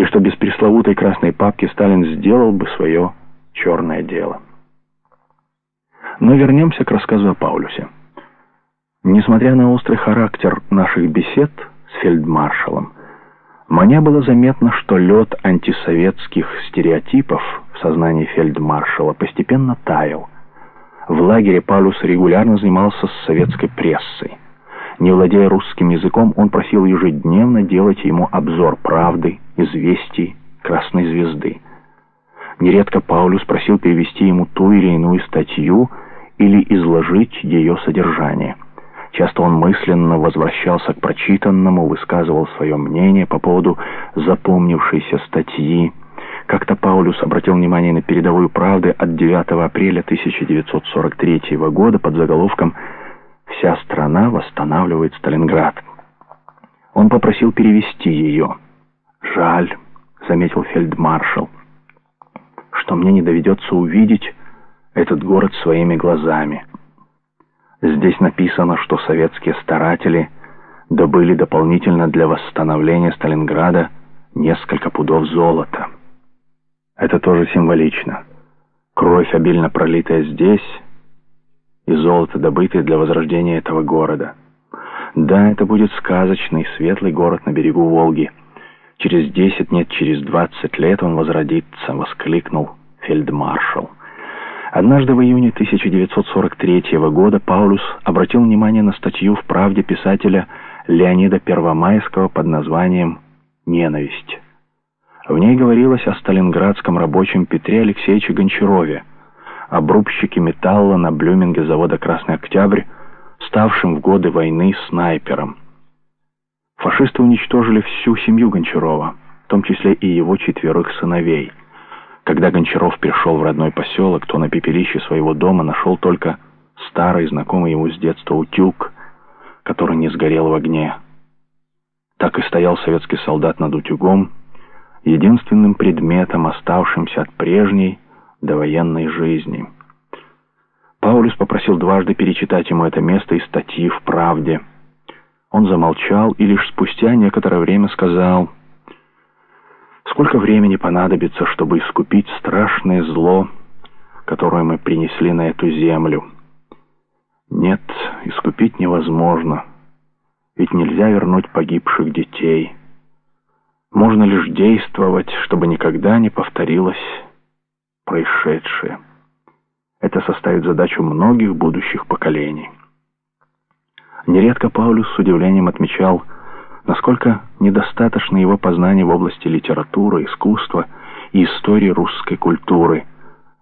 и что без пресловутой красной папки Сталин сделал бы свое черное дело. Но вернемся к рассказу о Паулюсе. Несмотря на острый характер наших бесед с фельдмаршалом, мне было заметно, что лед антисоветских стереотипов в сознании фельдмаршала постепенно таял. В лагере Паулюс регулярно занимался с советской прессой. Не владея русским языком, он просил ежедневно делать ему обзор правды, известий, красной звезды. Нередко Паулюс просил перевести ему ту или иную статью или изложить ее содержание. Часто он мысленно возвращался к прочитанному, высказывал свое мнение по поводу запомнившейся статьи. Как-то Паулюс обратил внимание на передовую правды от 9 апреля 1943 года под заголовком «Вся страна восстанавливает Сталинград». Он попросил перевести ее. «Жаль», — заметил фельдмаршал, — «что мне не доведется увидеть этот город своими глазами». Здесь написано, что советские старатели добыли дополнительно для восстановления Сталинграда несколько пудов золота. Это тоже символично. Кровь, обильно пролитая здесь, и золото, добытое для возрождения этого города. Да, это будет сказочный, светлый город на берегу Волги. Через десять, нет, через двадцать лет он возродится, воскликнул фельдмаршал. Однажды в июне 1943 года Паулюс обратил внимание на статью в «Правде» писателя Леонида Первомайского под названием «Ненависть». В ней говорилось о сталинградском рабочем Петре Алексеевиче Гончарове, обрубщике металла на блюминге завода «Красный Октябрь», ставшим в годы войны снайпером. Фашисты уничтожили всю семью Гончарова, в том числе и его четверых сыновей – когда Гончаров пришел в родной поселок, то на пепелище своего дома нашел только старый, знакомый ему с детства утюг, который не сгорел в огне. Так и стоял советский солдат над утюгом, единственным предметом, оставшимся от прежней довоенной жизни. Паулюс попросил дважды перечитать ему это место из статьи в «Правде». Он замолчал и лишь спустя некоторое время сказал Сколько времени понадобится, чтобы искупить страшное зло, которое мы принесли на эту землю? Нет, искупить невозможно, ведь нельзя вернуть погибших детей. Можно лишь действовать, чтобы никогда не повторилось происшедшее. Это составит задачу многих будущих поколений. Нередко Паулюс с удивлением отмечал, насколько недостаточно его познаний в области литературы, искусства и истории русской культуры.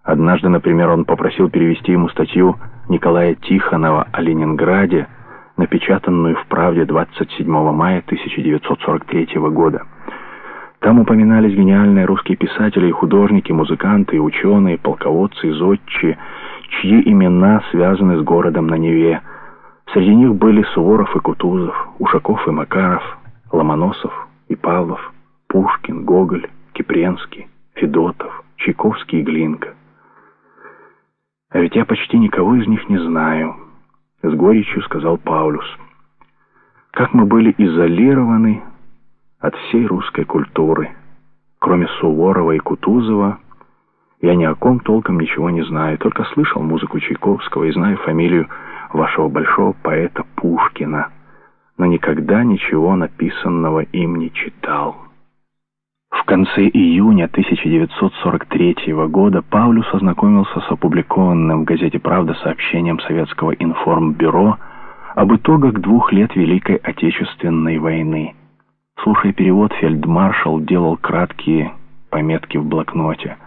Однажды, например, он попросил перевести ему статью Николая Тихонова о Ленинграде, напечатанную в «Правде» 27 мая 1943 года. Там упоминались гениальные русские писатели и художники, музыканты и ученые, полководцы и зодчие, чьи имена связаны с городом на Неве. Среди них были Суворов и Кутузов, Ушаков и Макаров, Ломоносов и Павлов, Пушкин, Гоголь, Кипренский, Федотов, Чайковский и Глинка. А ведь я почти никого из них не знаю, с горечью сказал Паулюс. Как мы были изолированы от всей русской культуры. Кроме Суворова и Кутузова, я ни о ком толком ничего не знаю, только слышал музыку Чайковского и знаю фамилию вашего большого поэта Пушкина, но никогда ничего написанного им не читал. В конце июня 1943 года Паулюс ознакомился с опубликованным в газете «Правда» сообщением Советского информбюро об итогах двух лет Великой Отечественной войны. Слушая перевод, фельдмаршал делал краткие пометки в блокноте.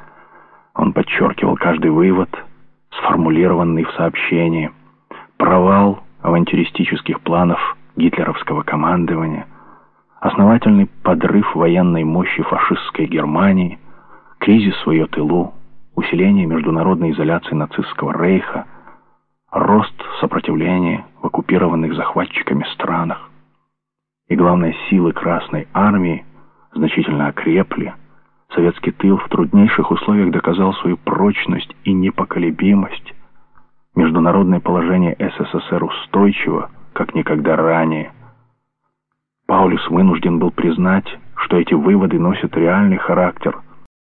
Он подчеркивал каждый вывод, сформулированный в сообщении – провал авантюристических планов гитлеровского командования, основательный подрыв военной мощи фашистской Германии, кризис в ее тылу, усиление международной изоляции нацистского рейха, рост сопротивления в оккупированных захватчиками странах. И главное, силы Красной Армии значительно окрепли, советский тыл в труднейших условиях доказал свою прочность и непоколебимость, Международное положение СССР устойчиво, как никогда ранее. Паулюс вынужден был признать, что эти выводы носят реальный характер –